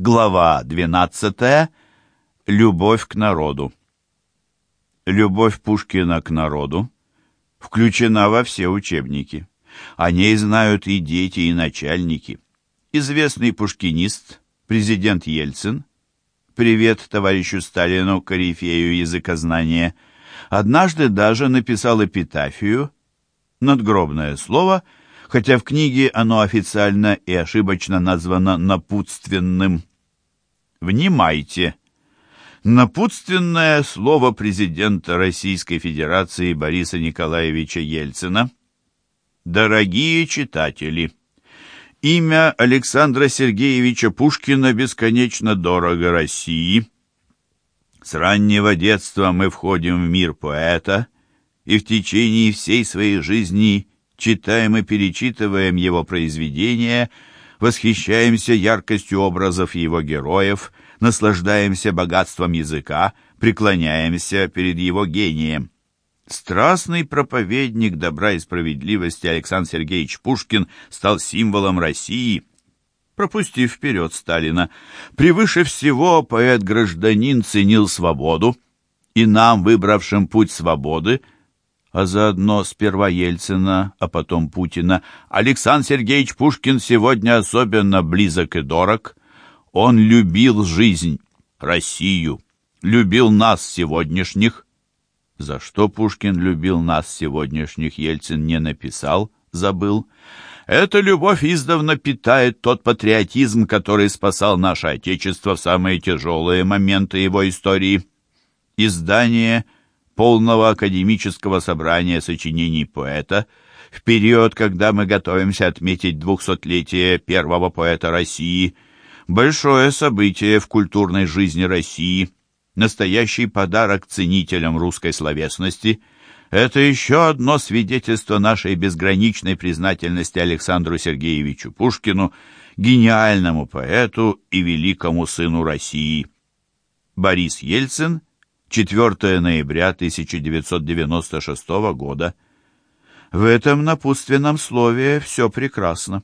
Глава 12. Любовь к народу. Любовь Пушкина к народу включена во все учебники. О ней знают и дети, и начальники. Известный пушкинист, президент Ельцин, привет товарищу Сталину, корифею языкознания, однажды даже написал эпитафию, надгробное слово, хотя в книге оно официально и ошибочно названо напутственным. Внимайте! Напутственное слово президента Российской Федерации Бориса Николаевича Ельцина. Дорогие читатели! Имя Александра Сергеевича Пушкина бесконечно дорого России. С раннего детства мы входим в мир поэта и в течение всей своей жизни читаем и перечитываем его произведения – восхищаемся яркостью образов его героев, наслаждаемся богатством языка, преклоняемся перед его гением. Страстный проповедник добра и справедливости Александр Сергеевич Пушкин стал символом России. Пропустив вперед Сталина, превыше всего поэт-гражданин ценил свободу, и нам, выбравшим путь свободы, а заодно сперва Ельцина, а потом Путина, Александр Сергеевич Пушкин сегодня особенно близок и дорог. Он любил жизнь, Россию, любил нас сегодняшних. За что Пушкин любил нас сегодняшних, Ельцин не написал, забыл. Эта любовь издавна питает тот патриотизм, который спасал наше Отечество в самые тяжелые моменты его истории. Издание – полного академического собрания сочинений поэта в период, когда мы готовимся отметить двухсотлетие первого поэта России, большое событие в культурной жизни России, настоящий подарок ценителям русской словесности – это еще одно свидетельство нашей безграничной признательности Александру Сергеевичу Пушкину, гениальному поэту и великому сыну России. Борис Ельцин – 4 ноября 1996 года. В этом напутственном слове все прекрасно.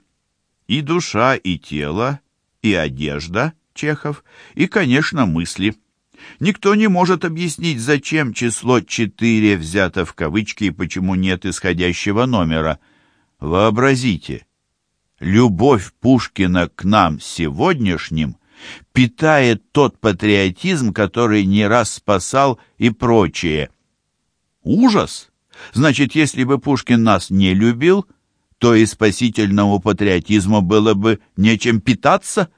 И душа, и тело, и одежда, Чехов, и, конечно, мысли. Никто не может объяснить, зачем число 4 взято в кавычки и почему нет исходящего номера. Вообразите, любовь Пушкина к нам сегодняшним – питает тот патриотизм, который не раз спасал и прочее. Ужас! Значит, если бы Пушкин нас не любил, то и спасительному патриотизму было бы нечем питаться.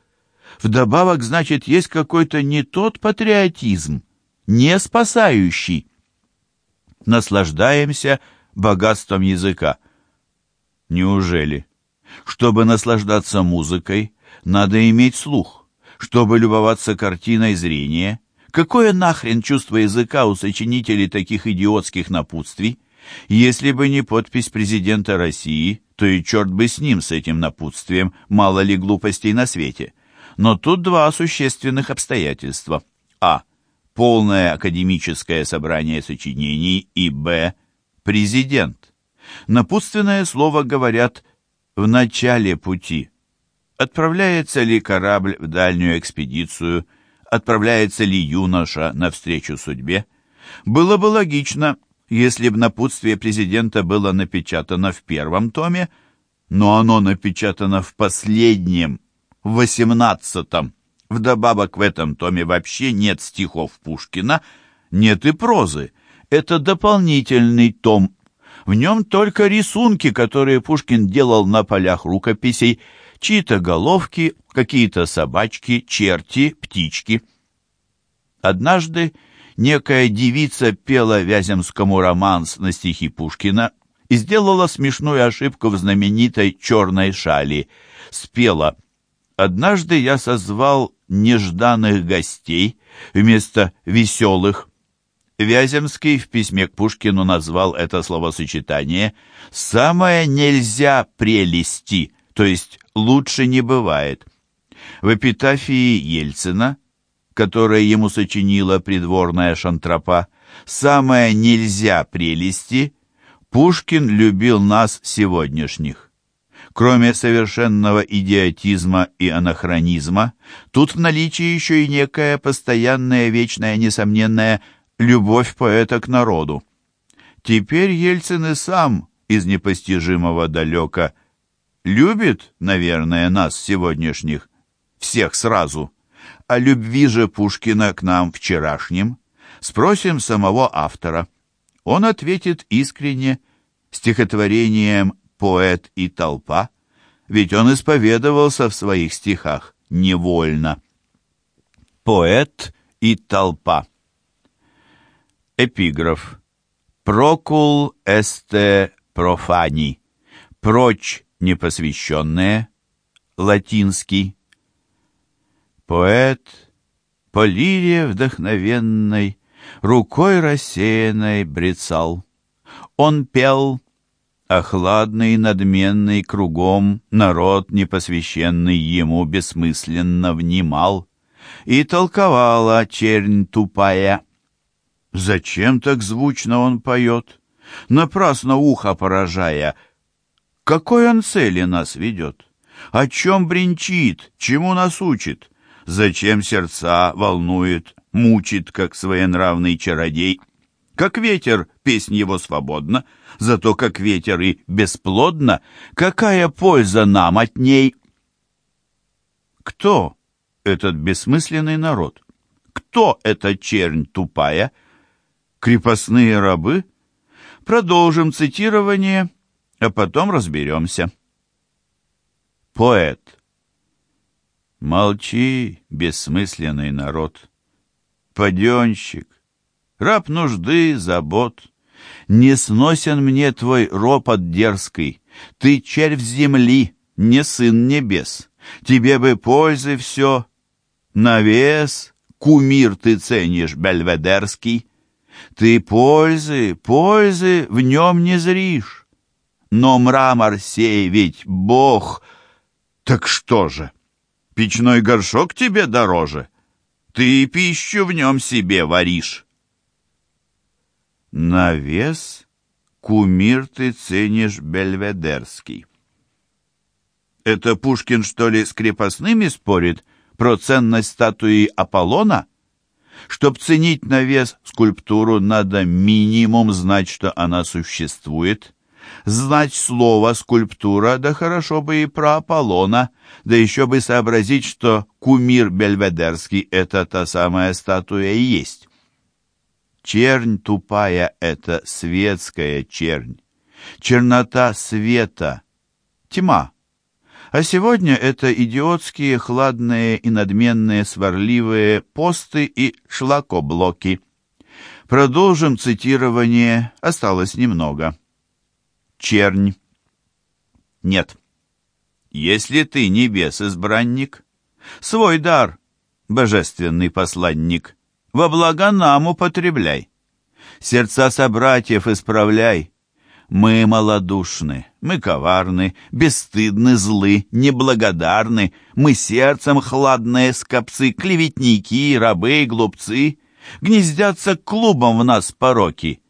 Вдобавок, значит, есть какой-то не тот патриотизм, не спасающий. Наслаждаемся богатством языка. Неужели? Чтобы наслаждаться музыкой, надо иметь слух. Чтобы любоваться картиной зрения, какое нахрен чувство языка у сочинителей таких идиотских напутствий? Если бы не подпись президента России, то и черт бы с ним, с этим напутствием, мало ли глупостей на свете. Но тут два существенных обстоятельства. А. Полное академическое собрание сочинений и Б. Президент. Напутственное слово говорят «в начале пути». Отправляется ли корабль в дальнюю экспедицию, отправляется ли юноша навстречу судьбе? Было бы логично, если бы напутствие президента было напечатано в первом томе, но оно напечатано в последнем, в восемнадцатом. Вдобавок в этом томе вообще нет стихов Пушкина, нет и прозы. Это дополнительный том. В нем только рисунки, которые Пушкин делал на полях рукописей, чьи-то головки, какие-то собачки, черти, птички. Однажды некая девица пела Вяземскому романс на стихи Пушкина и сделала смешную ошибку в знаменитой черной шали. Спела «Однажды я созвал нежданных гостей вместо веселых». Вяземский в письме к Пушкину назвал это словосочетание «самое нельзя прелести», то есть лучше не бывает. В эпитафии Ельцина, которая ему сочинила придворная шантропа, «Самое нельзя прелести» Пушкин любил нас сегодняшних. Кроме совершенного идиотизма и анахронизма, тут в наличии еще и некая постоянная, вечная, несомненная любовь поэта к народу. Теперь Ельцин и сам из непостижимого далека любит, наверное, нас сегодняшних, всех сразу. О любви же Пушкина к нам вчерашним спросим самого автора. Он ответит искренне стихотворением «Поэт и толпа», ведь он исповедовался в своих стихах невольно. Поэт и толпа. Эпиграф. Прокул эсте профани. Прочь непосвященные. Латинский. Поэт по лире вдохновенной, Рукой рассеянной брецал. Он пел, а хладный, надменный кругом Народ, непосвященный ему, бессмысленно внимал. И толковала чернь тупая. Зачем так звучно он поет? Напрасно ухо поражая. Какой он цели нас ведет? О чем бренчит, чему нас учит? Зачем сердца волнует, мучит, как своенравный чародей? Как ветер, песнь его свободна, зато как ветер и бесплодна, какая польза нам от ней? Кто этот бессмысленный народ? Кто эта чернь тупая? Крепостные рабы? Продолжим цитирование, а потом разберемся. Поэт. Молчи, бессмысленный народ. Паденщик, раб нужды, забот. Не сносен мне твой ропот дерзкий, Ты червь земли, не сын небес. Тебе бы пользы все, навес, Кумир ты ценишь, бельведерский. Ты пользы, пользы в нем не зришь. Но мрамор сей ведь Бог. Так что же? Печной горшок тебе дороже. Ты пищу в нем себе варишь. Навес кумир ты ценишь бельведерский. Это Пушкин, что ли, с крепостными спорит про ценность статуи Аполлона? Чтоб ценить навес скульптуру, надо минимум знать, что она существует, знать слово «скульптура», да хорошо бы и про Аполлона, да еще бы сообразить, что кумир Бельведерский — это та самая статуя и есть. Чернь тупая — это светская чернь, чернота света, тьма. А сегодня это идиотские, хладные и надменные сварливые посты и шлакоблоки. Продолжим цитирование, осталось немного чернь. Нет. Если ты небес избранник, свой дар, божественный посланник, во благо нам употребляй. Сердца собратьев исправляй. Мы малодушны, мы коварны, бесстыдны, злы, неблагодарны, мы сердцем хладные скопцы, клеветники, рабы и глупцы, гнездятся клубом в нас пороки —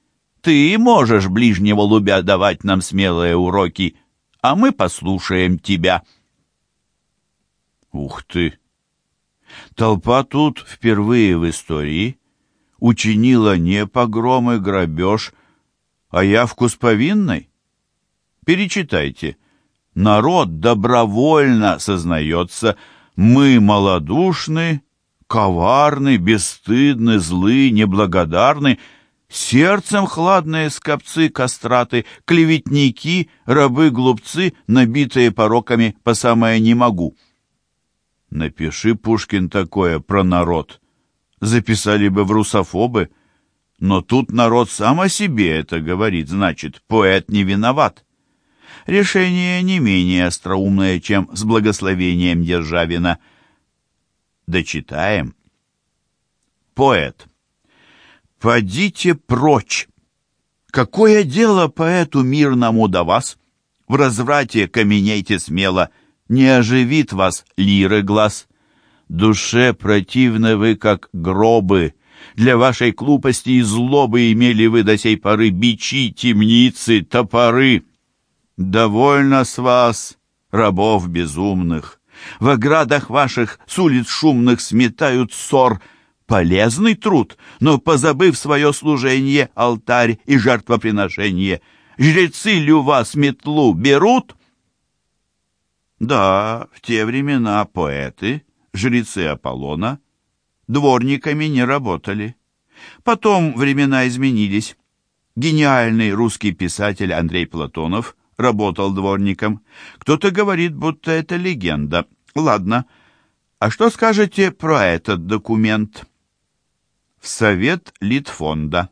ты можешь ближнего лубя давать нам смелые уроки, а мы послушаем тебя. Ух ты! Толпа тут впервые в истории учинила не погром и грабеж, а явку с повинной. Перечитайте. Народ добровольно сознается, мы малодушны, коварны, бесстыдны, злы, неблагодарны — Сердцем хладные скопцы кастраты, клеветники, рабы-глупцы, набитые пороками по самое не могу. Напиши, Пушкин, такое про народ. Записали бы в русофобы. Но тут народ сам о себе это говорит, значит, поэт не виноват. Решение не менее остроумное, чем с благословением Державина. Дочитаем. Поэт. «Подите прочь! Какое дело поэту мирному до вас? В разврате каменейте смело, не оживит вас лиры глаз. Душе противны вы, как гробы, для вашей глупости и злобы имели вы до сей поры бичи, темницы, топоры. Довольно с вас, рабов безумных. В оградах ваших с улиц шумных сметают ссор. Полезный труд, но, позабыв свое служение, алтарь и жертвоприношение, жрецы ли у вас метлу берут? Да, в те времена поэты, жрецы Аполлона, дворниками не работали. Потом времена изменились. Гениальный русский писатель Андрей Платонов работал дворником. Кто-то говорит, будто это легенда. Ладно, а что скажете про этот документ? Совет Литфонда.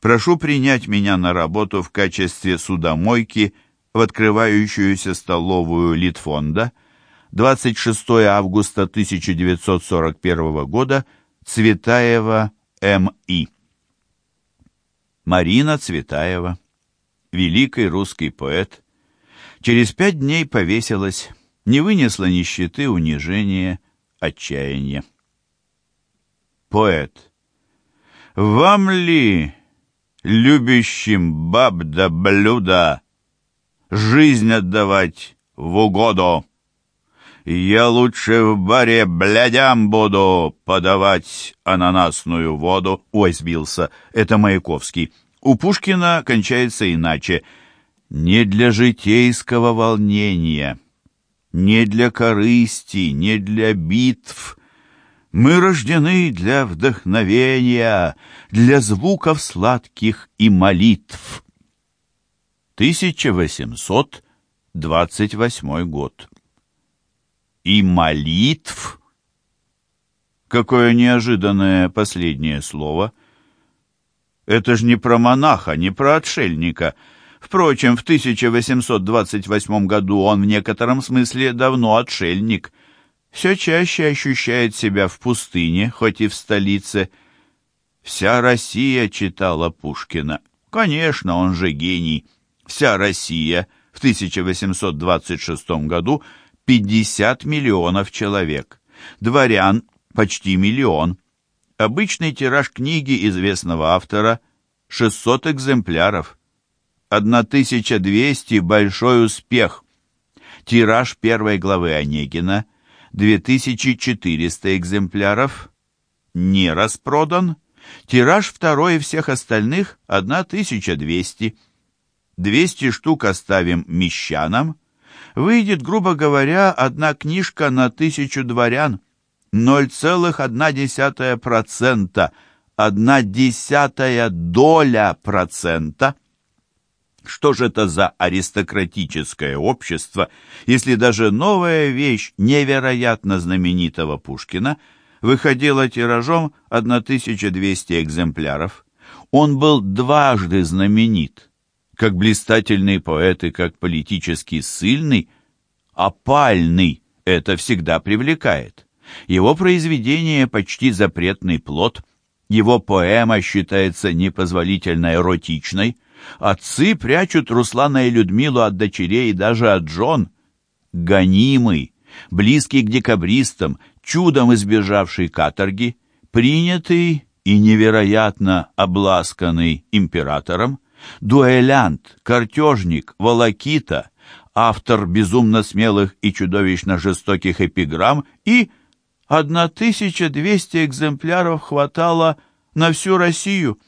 Прошу принять меня на работу в качестве судомойки в открывающуюся столовую Литфонда. 26 августа 1941 года. Цветаева М.И. Марина Цветаева, великий русский поэт, через пять дней повесилась, не вынесла нищеты, унижения, отчаяния. Поэт. Вам ли, любящим баб да блюда, жизнь отдавать в угоду? Я лучше в баре блядям буду подавать ананасную воду. Ой, сбился, это Маяковский. У Пушкина кончается иначе. Не для житейского волнения, не для корысти, не для битв. Мы рождены для вдохновения, для звуков сладких и молитв. 1828 год и молитв. Какое неожиданное последнее слово. Это ж не про монаха, не про отшельника. Впрочем, в 1828 году он в некотором смысле давно отшельник. Все чаще ощущает себя в пустыне, хоть и в столице. Вся Россия читала Пушкина. Конечно, он же гений. Вся Россия в 1826 году – 50 миллионов человек. Дворян почти миллион. Обычный тираж книги известного автора 600 экземпляров. 1200 – большой успех. Тираж первой главы Онегина 2400 экземпляров. Не распродан. Тираж второй и всех остальных 1200. 200 штук оставим мещанам – выйдет, грубо говоря, одна книжка на тысячу дворян. 0,1%, одна десятая доля процента. Что же это за аристократическое общество, если даже новая вещь невероятно знаменитого Пушкина выходила тиражом 1200 экземпляров? Он был дважды знаменит как блистательный поэт и как политически сильный, опальный — это всегда привлекает. Его произведение почти запретный плод, его поэма считается непозволительно эротичной, отцы прячут Руслана и Людмилу от дочерей и даже от жен. Гонимый, близкий к декабристам, чудом избежавший каторги, принятый и невероятно обласканный императором, дуэлянт, картежник, волокита, автор безумно смелых и чудовищно жестоких эпиграмм и 1200 экземпляров хватало на всю Россию.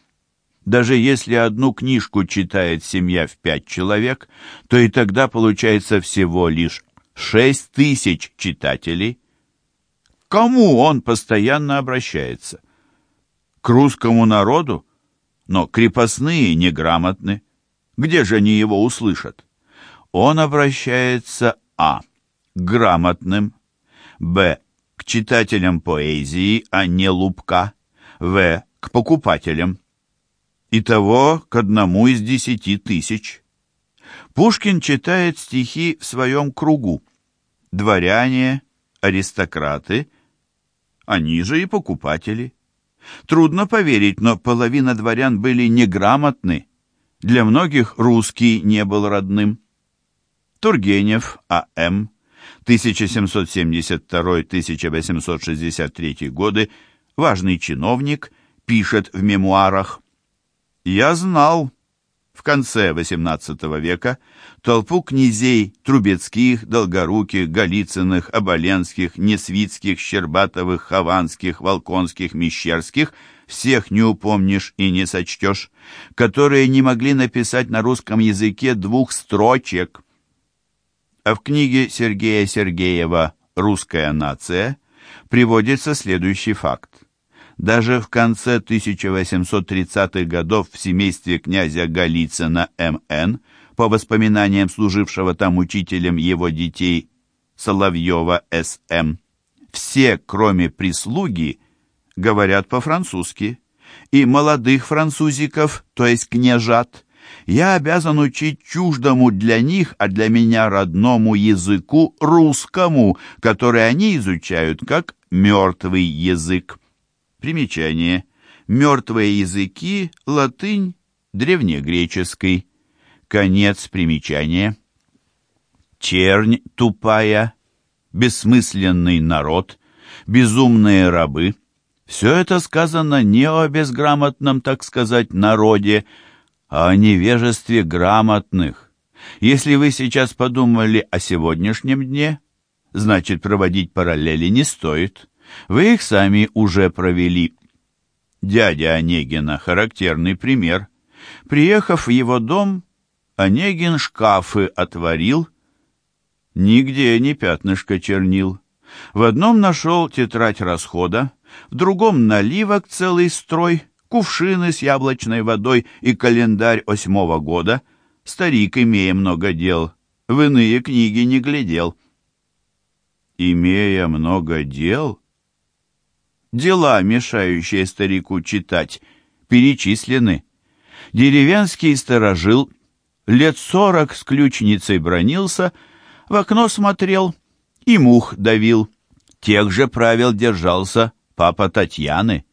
Даже если одну книжку читает семья в пять человек, то и тогда получается всего лишь шесть тысяч читателей. Кому он постоянно обращается? К русскому народу? но крепостные неграмотны. Где же они его услышат? Он обращается а. к грамотным, б. к читателям поэзии, а не лупка, в. к покупателям. Итого к одному из десяти тысяч. Пушкин читает стихи в своем кругу. Дворяне, аристократы, они же и покупатели. Трудно поверить, но половина дворян были неграмотны. Для многих русский не был родным. Тургенев А.М. 1772-1863 годы, важный чиновник, пишет в мемуарах. «Я знал, в конце XVIII века толпу князей Трубецких, Долгоруких, Голицыных, Оболенских, Несвицких, Щербатовых, Хованских, Волконских, Мещерских всех не упомнишь и не сочтешь, которые не могли написать на русском языке двух строчек. А в книге Сергея Сергеева «Русская нация» приводится следующий факт. Даже в конце 1830-х годов в семействе князя Голицына М.Н., по воспоминаниям служившего там учителем его детей Соловьева С.М., все, кроме прислуги, говорят по-французски, и молодых французиков, то есть княжат, я обязан учить чуждому для них, а для меня родному языку русскому, который они изучают как мертвый язык. Примечание. Мертвые языки, латынь, древнегреческий. Конец примечания. Чернь тупая, бессмысленный народ, безумные рабы. Все это сказано не о безграмотном, так сказать, народе, а о невежестве грамотных. Если вы сейчас подумали о сегодняшнем дне, значит, проводить параллели не стоит. Вы их сами уже провели. Дядя Онегина — характерный пример. Приехав в его дом, Онегин шкафы отворил, нигде не пятнышко чернил. В одном нашел тетрадь расхода, в другом наливок целый строй, кувшины с яблочной водой и календарь восьмого года. Старик, имея много дел, в иные книги не глядел. Имея много дел? Дела, мешающие старику читать, перечислены. Деревенский сторожил, лет сорок с ключницей бронился, в окно смотрел и мух давил. Тех же правил держался папа Татьяны.